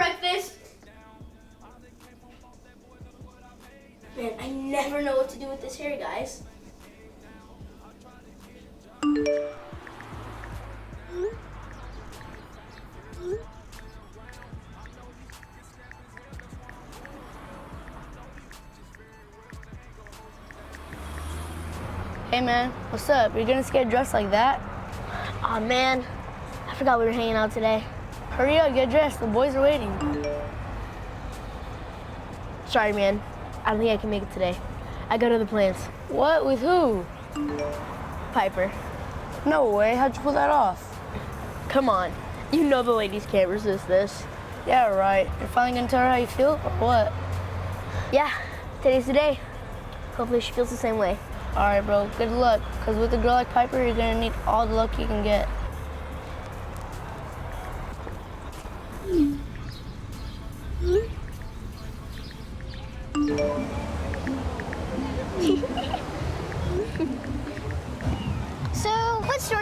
breakfast. Man, I never know what to do with this hair, guys. Hey man, what's up? You're gonna get dressed like that? Aw oh, man, I forgot we were hanging out today. Hurry up, get dressed. The boys are waiting. Sorry, man. I don't think I can make it today. I got other plans. What? With who? Piper. No way. How'd you pull that off? Come on. You know the ladies can't resist this. Yeah, right. You're finally gonna tell her how you feel, or what? Yeah, today's the day. Hopefully she feels the same way. All right, bro. Good luck. Because with a girl like Piper, you're going to need all the luck you can get.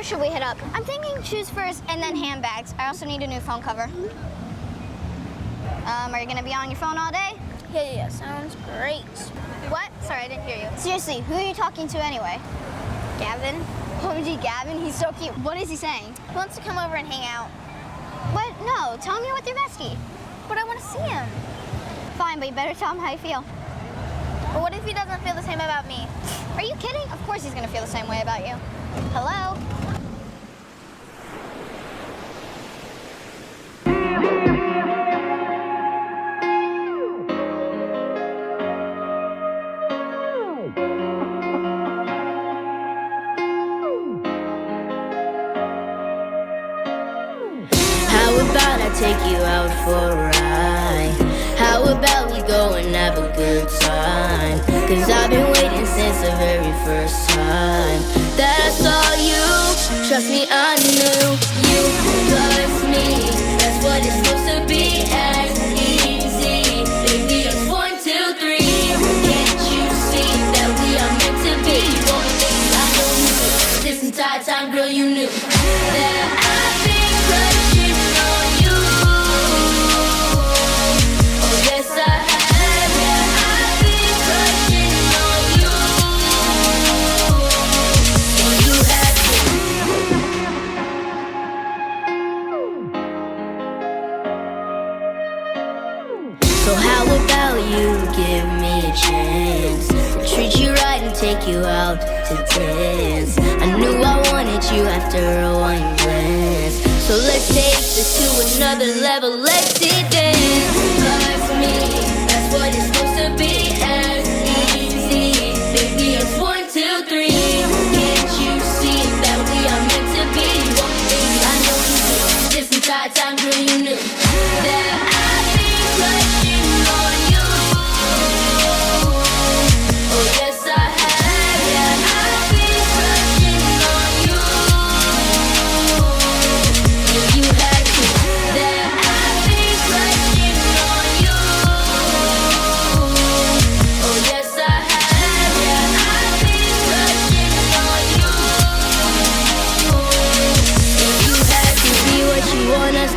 Should we hit up? I'm thinking shoes first and then handbags. I also need a new phone cover. Um, are you going to be on your phone all day? Yeah, yeah, sounds great. What? Sorry, I didn't hear you. Seriously, who are you talking to anyway? Gavin. OMG, Gavin, he's so cute. What is he saying? He wants to come over and hang out. What? No, tell him you're with your bestie. But I want to see him. Fine, but you better tell him how you feel. But what if he doesn't feel the same about me? Are you kidding? Of course he's gonna feel the same way about you. Hello? Take you out for a ride? How about we go and have a good time? Cause I've been waiting since the very first time that I saw you. Trust me, I knew you plus me. That's what it's supposed to be as easy. Baby, it's one, two, three. Can't you see that we are meant to be? I this entire time, girl, you knew that. Take you out to dance. I knew I wanted you after a one glance. So let's take this to another level. Let's dance.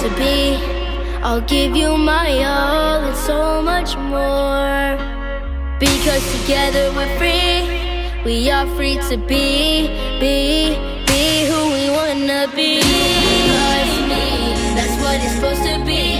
to be. I'll give you my all and so much more. Because together we're free. We are free to be, be, be who we wanna be. Because me, that's what it's supposed to be.